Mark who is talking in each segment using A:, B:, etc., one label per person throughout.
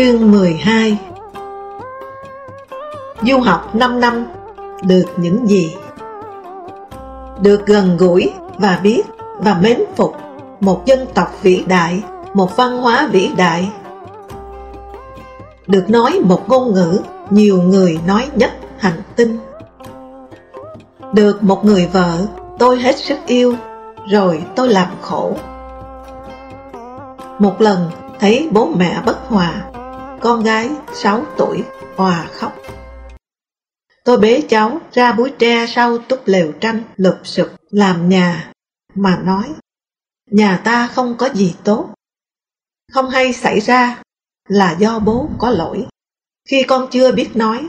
A: Chương 12 Du học 5 năm, Được những gì? Được gần gũi và biết và mến phục Một dân tộc vĩ đại, Một văn hóa vĩ đại. Được nói một ngôn ngữ, Nhiều người nói nhất hành tinh. Được một người vợ, Tôi hết sức yêu, Rồi tôi làm khổ. Một lần thấy bố mẹ bất hòa con gái 6 tuổi hòa khóc. Tôi bế cháu ra búi tre sau túp lều tranh lụp sụp làm nhà, mà nói, nhà ta không có gì tốt. Không hay xảy ra là do bố có lỗi. Khi con chưa biết nói,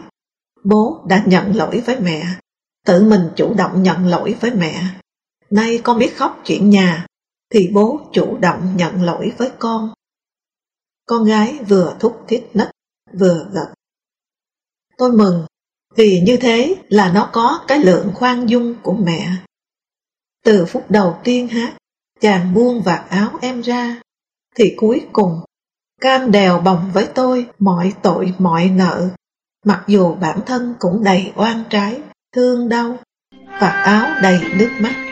A: bố đã nhận lỗi với mẹ, tự mình chủ động nhận lỗi với mẹ. Nay con biết khóc chuyện nhà, thì bố chủ động nhận lỗi với con. Con gái vừa thúc thiết nấc, vừa gật. Tôi mừng, vì như thế là nó có cái lượng khoan dung của mẹ. Từ phút đầu tiên hát, chàng buông vạt áo em ra, thì cuối cùng cam đèo bồng với tôi mọi tội mọi nợ, mặc dù bản thân cũng đầy oan trái, thương đau, vạt áo đầy nước mắt.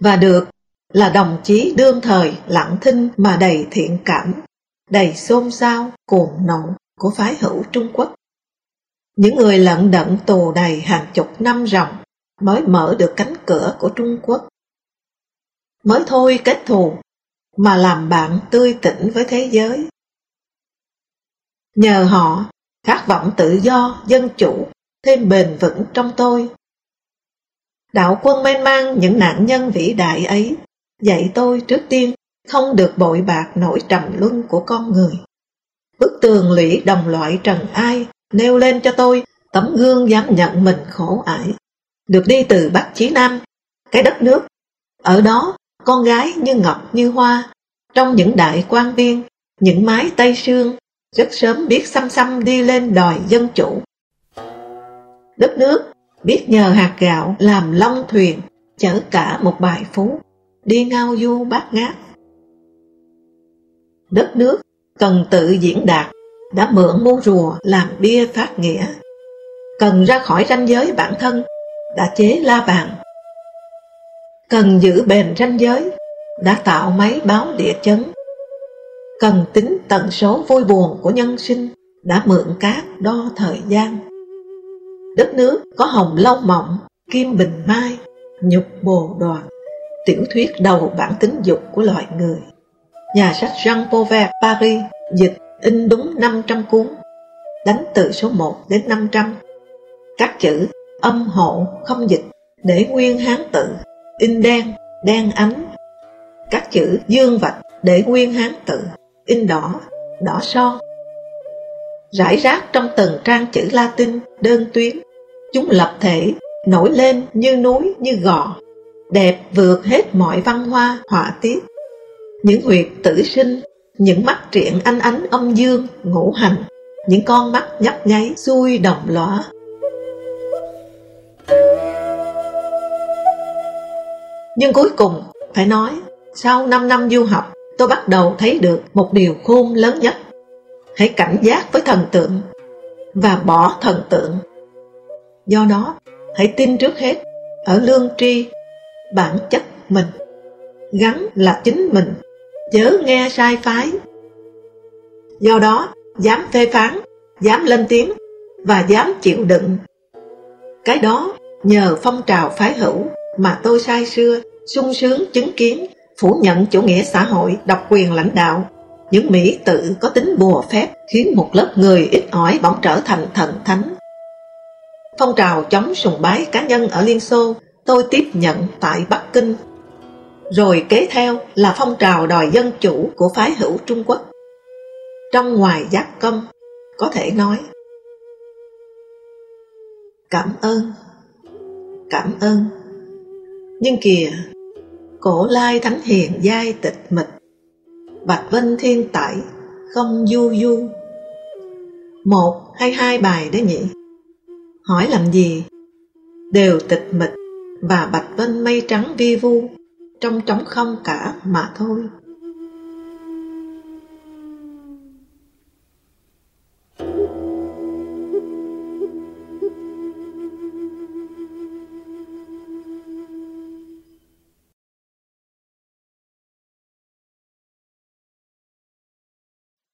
A: Và được là đồng chí đương thời lặng thinh mà đầy thiện cảm, đầy xôn xao, cuồng nộ của phái hữu Trung Quốc. Những người lận đận tù đầy hàng chục năm ròng mới mở được cánh cửa của Trung Quốc. Mới thôi kết thù mà làm bạn tươi tỉnh với thế giới. Nhờ họ, khát vọng tự do, dân chủ thêm bền vững trong tôi Đạo quân mênh mang những nạn nhân vĩ đại ấy, dạy tôi trước tiên không được bội bạc nỗi trầm luân của con người. Bức tường lũy đồng loại trần ai nêu lên cho tôi tấm gương dám nhận mình khổ ải. Được đi từ Bắc chí Nam, cái đất nước. Ở đó, con gái như ngọc như hoa, trong những đại quan viên, những mái tây sương, rất sớm biết xăm xăm đi lên đòi dân chủ. Đất nước biết nhờ hạt gạo làm long thuyền, chở cả một bài phú, đi ngao du bát ngát. Đất nước cần tự diễn đạt, đã mượn mua rùa làm bia phát nghĩa. Cần ra khỏi ranh giới bản thân, đã chế la bàn. Cần giữ bền ranh giới, đã tạo máy báo địa chấn. Cần tính tần số vui buồn của nhân sinh, đã mượn cát đo thời gian Đất nước có hồng long mộng, kim bình mai, nhục bồ đoàn, tiểu thuyết đầu bản tính dục của loài người. Nhà sách Jean Pauvert Paris dịch in đúng 500 cuốn, đánh từ số 1 đến 500. Các chữ âm hộ không dịch để nguyên hán tự, in đen, đen ánh. Các chữ dương vạch để nguyên hán tự, in đỏ, đỏ son. Rải rác trong từng trang chữ Latin đơn tuyến, chúng lập thể nổi lên như núi như gò, đẹp vượt hết mọi văn hoa họa tiết. Những huyệt tử sinh, những mắt triện ánh ánh âm dương, ngũ hành, những con mắt nhấp nháy xuôi đồng lõa. Nhưng cuối cùng, phải nói, sau 5 năm du học, tôi bắt đầu thấy được một điều khôn lớn nhất. Hãy cảnh giác với thần tượng và bỏ thần tượng. Do đó, hãy tin trước hết ở lương tri, bản chất mình, gắn là chính mình, chớ nghe sai phái. Do đó, dám phê phán, dám lên tiếng và dám chịu đựng. Cái đó nhờ phong trào phái hữu mà tôi sai xưa sung sướng chứng kiến phủ nhận chủ nghĩa xã hội độc quyền lãnh đạo những mỹ tự có tính bùa phép khiến một lớp người ít ỏi bỗng trở thành thần thánh phong trào chống sùng bái cá nhân ở Liên Xô tôi tiếp nhận tại Bắc Kinh. Rồi kế theo là phong trào đòi dân chủ của phái hữu Trung Quốc. Trong ngoài giác công, có thể nói, cảm ơn cảm ơn. Nhưng kìa, Cổ lai thánh hiền giai tịch mịch, Bạch vân thiên tải, không du du. Một hay hai bài đấy nhỉ? Hỏi làm gì? Đều tịch mịch Và bạch vân mây trắng vi vu, Trong trống không cả mà thôi.